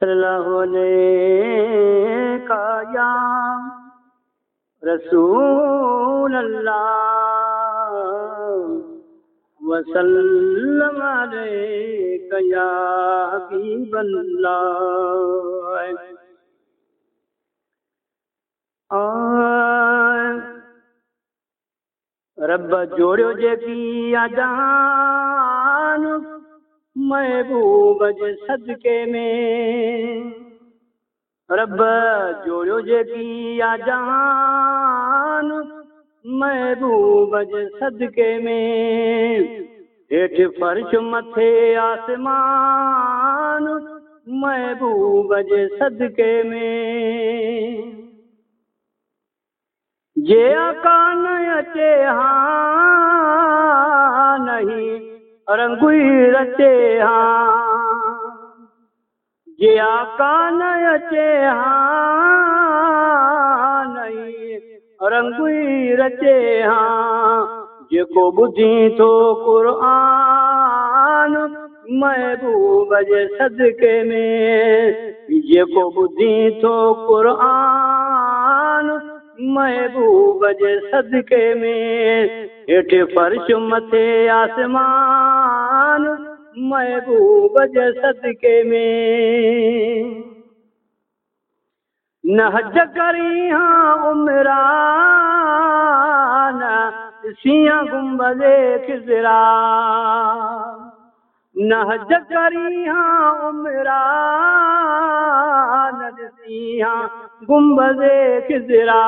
صلی اللہ علیہ کا یا رسول اللہ وسلم علیک یا حبیب اللہ۔ رب جوڑیو جیکی آجان محبوب جے صدقے میں۔ رب جوڑیو جیکی آجان محبوب جے صدقے میں۔ ہیٹھ فرش متھے آسمان، محبوب جے صدقے میں۔ جے آقا نہ اچے ہاں نہیں۔ رنگوئی رچے ہاں جے آقا نہ اچے ہاں نہیں رنگوئی رچے ہاں جے کو بدھی تو قرآن محبوب جے صدقے میں۔ جے کو بدھی تو قرآن محبوب جے صدقے میں۔ ہیٹھ فرش متھے آسمان محبوب جے صدقے میں۔ نہ حج کری ہاں عمران، سیاں گنبد خزرا نہ حج کری ہاں عمران، سیاں گنبد خزرا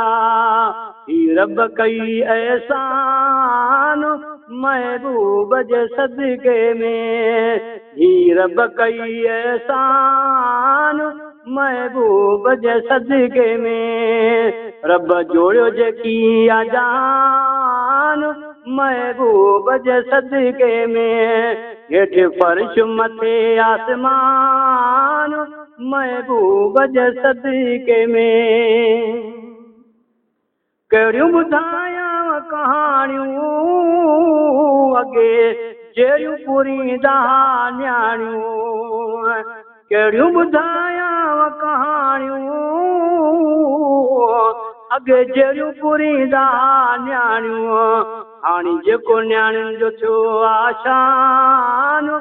رب کئی احسان محبوب جے صدقے میں۔ ہی رب کئی احسان، محبوب جے صدقے میں۔ رب جوڑیو جے کی آجان محبوب جے صدقے میں۔ ہیٹھ فرش متھے آسمان، محبوب جے صدقے میں۔ کہڑیوں بدھایا کہانیوں اگے جیڑیوں پوری دہا نیانیوں کیڑیوں بدھایا و کہانیوں اگے جیڑیوں پوری دہا آنی جے کو نیانیوں جو تھو آشانوں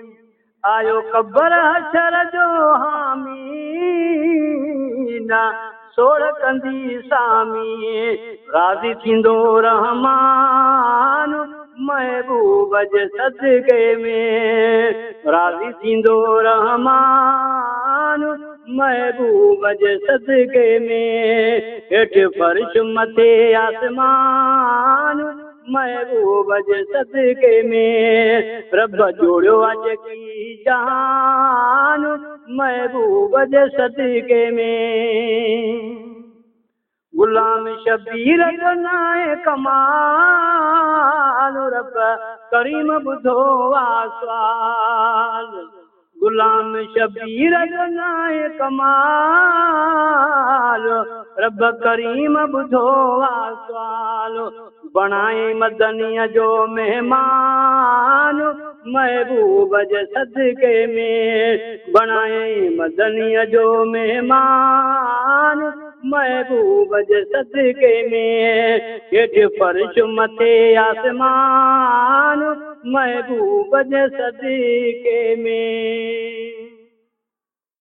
آیو قبر حشر جو حامینا سوڑ کندی سامی راضی رہ محبوب سد صدقے میں۔ راضی رہ محبوب سد صدقے میں۔ کٹ فرش مت آسمان محبوب جے صدقے میں رب جوڑو آج کی جان محبوب جے صدقے میں غلام شبیر گنائے کمال رب کریم بدھو آسوال غلام شبیر گنائے کمال رب کریم بدھو آسوال بنائی مدنی جو مہمان محبوب جسد صدقے میں۔ بنائی مدنی جو مہمان محبوب جسد صدقے میں۔ ہٹ فرش متے آسمان محبوب جسد صدقے میں۔